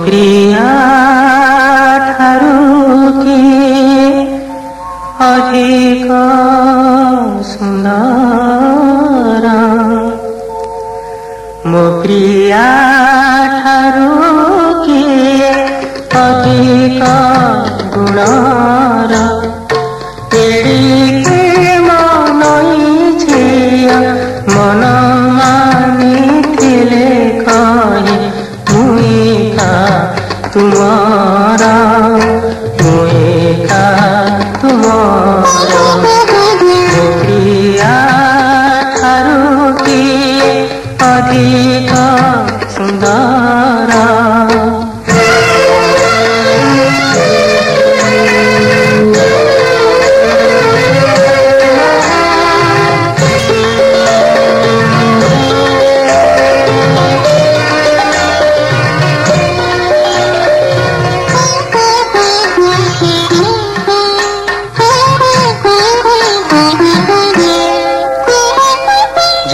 प्रिया ঠারুকে অধিক সুন্দর মো প্রিয়া ঠার था तुम्हारा।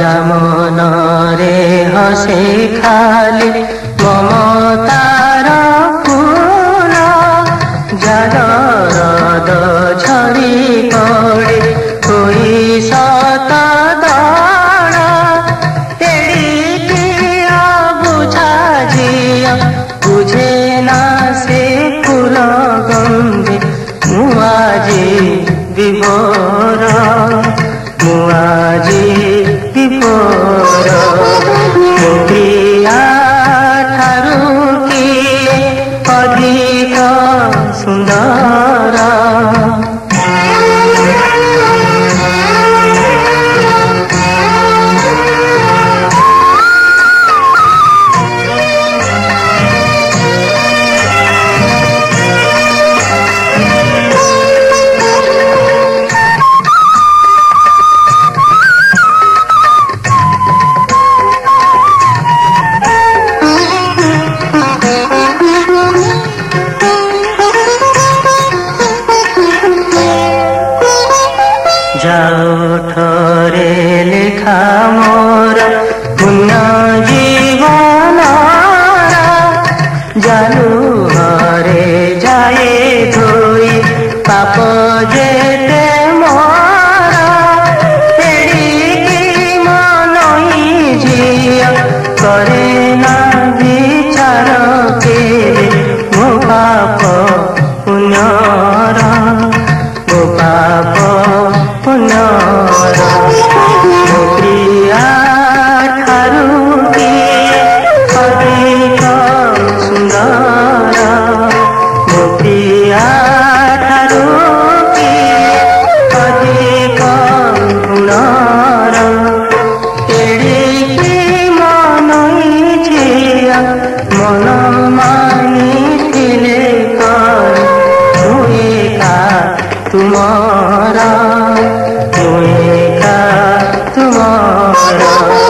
জামনরে হসে খালি মমতার ফুল জালরদ ঝরি পড়ে ওই সত দଳ তেড়িকি বুঝা জিয়া, বুঝে না সে ফুল গন্ধে মুআজি বিভোর মুআজি भित्ति प्रिया थरुकी अधिक सुन्दर। জঠরে লেখা মোর পুণ্য জীবন জানু যায় ধুই পাপ যেতে মোরা। মনই ঝিয়া করে तुम्हारा होएगा तुम्हारा